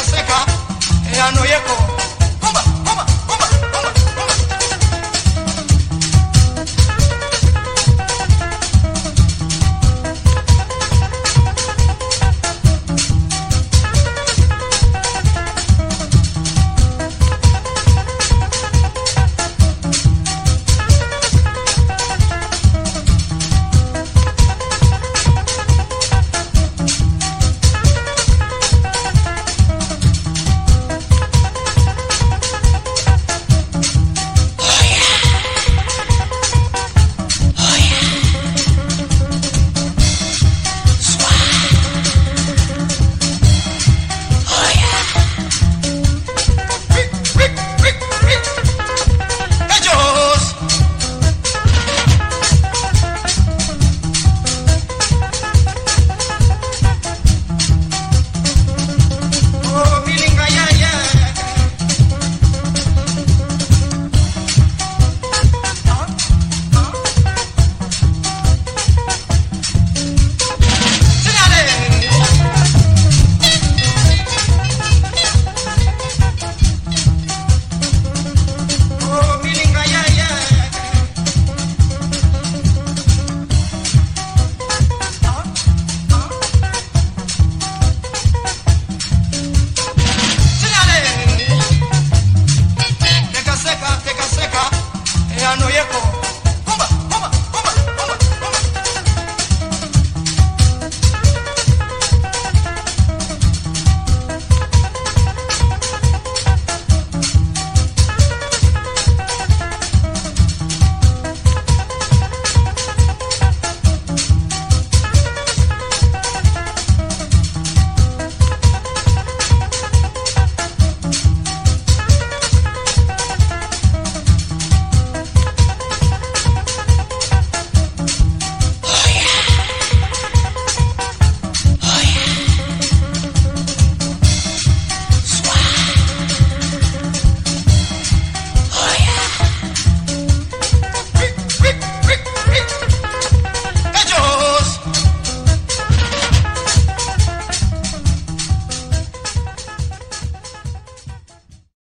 akaseka Yanoyeko,